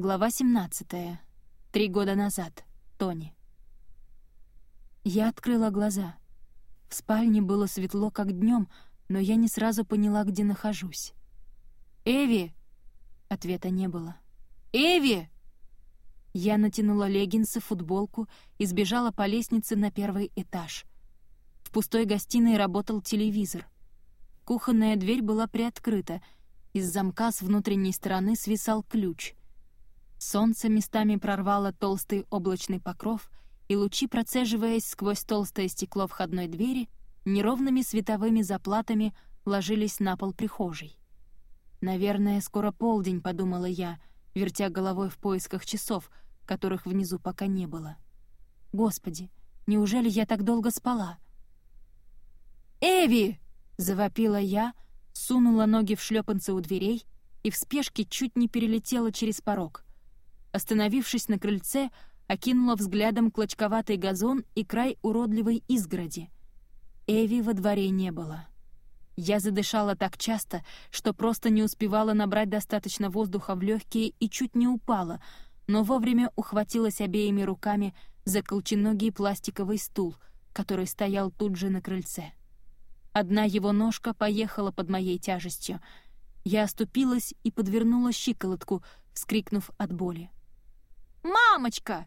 Глава 17. Три года назад. Тони. Я открыла глаза. В спальне было светло, как днем, но я не сразу поняла, где нахожусь. «Эви!» Ответа не было. «Эви!» Я натянула леггинсы, футболку и сбежала по лестнице на первый этаж. В пустой гостиной работал телевизор. Кухонная дверь была приоткрыта. Из замка с внутренней стороны свисал ключ. Солнце местами прорвало толстый облачный покров, и лучи, процеживаясь сквозь толстое стекло входной двери, неровными световыми заплатами ложились на пол прихожей. «Наверное, скоро полдень», — подумала я, вертя головой в поисках часов, которых внизу пока не было. «Господи, неужели я так долго спала?» «Эви!» — завопила я, сунула ноги в шлепанцы у дверей и в спешке чуть не перелетела через порог — Остановившись на крыльце, окинула взглядом клочковатый газон и край уродливой изгороди. Эви во дворе не было. Я задышала так часто, что просто не успевала набрать достаточно воздуха в легкие и чуть не упала, но вовремя ухватилась обеими руками за колченогий пластиковый стул, который стоял тут же на крыльце. Одна его ножка поехала под моей тяжестью. Я оступилась и подвернула щиколотку, вскрикнув от боли. «Мамочка!»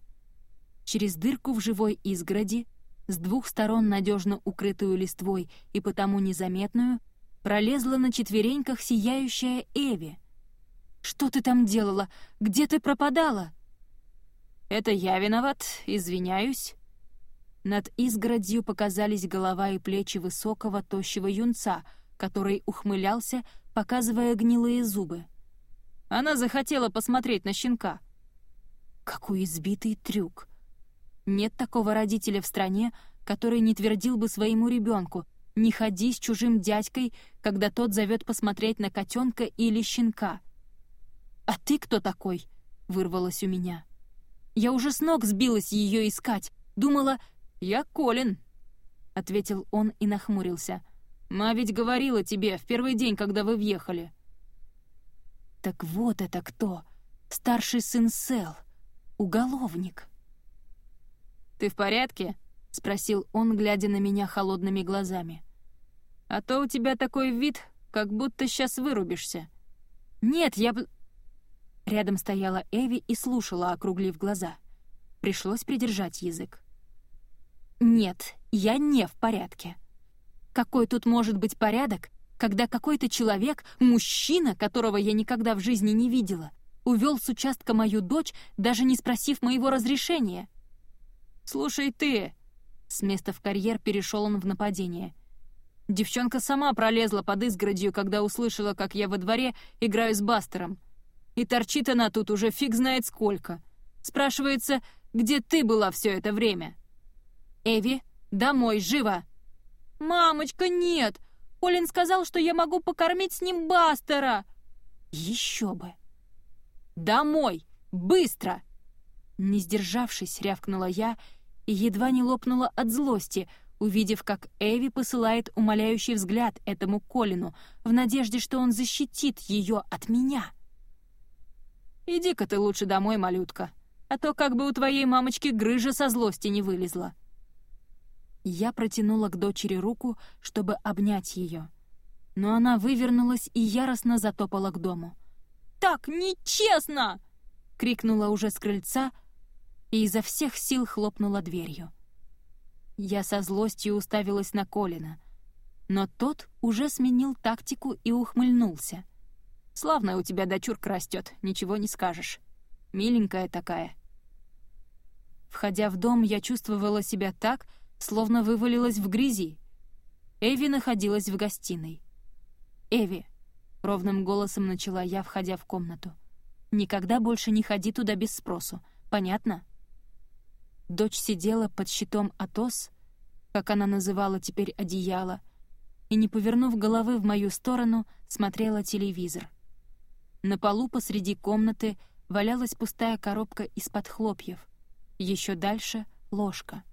Через дырку в живой изгороди, с двух сторон надежно укрытую листвой и потому незаметную, пролезла на четвереньках сияющая Эви. «Что ты там делала? Где ты пропадала?» «Это я виноват, извиняюсь». Над изгородью показались голова и плечи высокого, тощего юнца, который ухмылялся, показывая гнилые зубы. Она захотела посмотреть на щенка — какой избитый трюк! Нет такого родителя в стране, который не твердил бы своему ребенку «Не ходи с чужим дядькой, когда тот зовет посмотреть на котенка или щенка». «А ты кто такой?» — вырвалось у меня. Я уже с ног сбилась ее искать. Думала, я Колин, — ответил он и нахмурился. «Ма ведь говорила тебе в первый день, когда вы въехали». «Так вот это кто! Старший сын Сел!» Уголовник. «Ты в порядке?» — спросил он, глядя на меня холодными глазами. «А то у тебя такой вид, как будто сейчас вырубишься». «Нет, я...» Рядом стояла Эви и слушала, округлив глаза. Пришлось придержать язык. «Нет, я не в порядке. Какой тут может быть порядок, когда какой-то человек, мужчина, которого я никогда в жизни не видела, увел с участка мою дочь, даже не спросив моего разрешения. «Слушай ты!» С места в карьер перешел он в нападение. Девчонка сама пролезла под изгородью, когда услышала, как я во дворе играю с Бастером. И торчит она тут уже фиг знает сколько. Спрашивается, где ты была все это время? «Эви, домой, живо!» «Мамочка, нет! Колин сказал, что я могу покормить с ним Бастера!» «Еще бы!» «Домой! Быстро!» Не сдержавшись, рявкнула я и едва не лопнула от злости, увидев, как Эви посылает умоляющий взгляд этому Колину в надежде, что он защитит ее от меня. «Иди-ка ты лучше домой, малютка, а то как бы у твоей мамочки грыжа со злости не вылезла». Я протянула к дочери руку, чтобы обнять ее, но она вывернулась и яростно затопала к дому так нечестно!» — крикнула уже с крыльца и изо всех сил хлопнула дверью. Я со злостью уставилась на Колина, но тот уже сменил тактику и ухмыльнулся. «Славная у тебя дочурка растет, ничего не скажешь. Миленькая такая». Входя в дом, я чувствовала себя так, словно вывалилась в грязи. Эви находилась в гостиной. «Эви, — ровным голосом начала я, входя в комнату. «Никогда больше не ходи туда без спросу. Понятно?» Дочь сидела под щитом Атос, как она называла теперь одеяло, и, не повернув головы в мою сторону, смотрела телевизор. На полу посреди комнаты валялась пустая коробка из-под хлопьев. Еще дальше — ложка.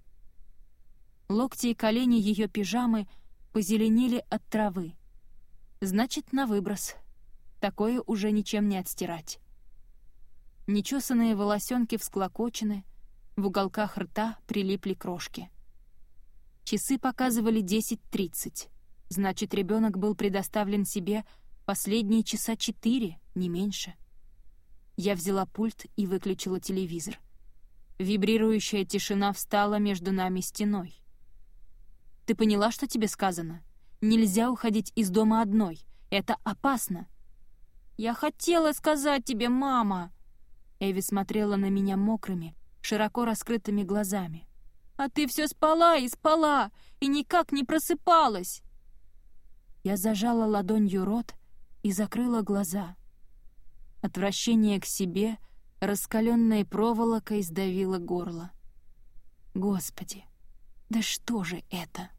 Локти и колени ее пижамы позеленели от травы. Значит, на выброс. Такое уже ничем не отстирать. Нечесанные волосенки всклокочены, в уголках рта прилипли крошки. Часы показывали 10.30. Значит, ребенок был предоставлен себе последние часа четыре, не меньше. Я взяла пульт и выключила телевизор. Вибрирующая тишина встала между нами стеной. «Ты поняла, что тебе сказано? Нельзя уходить из дома одной. Это опасно!» «Я хотела сказать тебе, мама!» Эви смотрела на меня мокрыми, широко раскрытыми глазами. «А ты все спала и спала, и никак не просыпалась!» Я зажала ладонью рот и закрыла глаза. Отвращение к себе раскаленной проволокой сдавило горло. «Господи, да что же это?»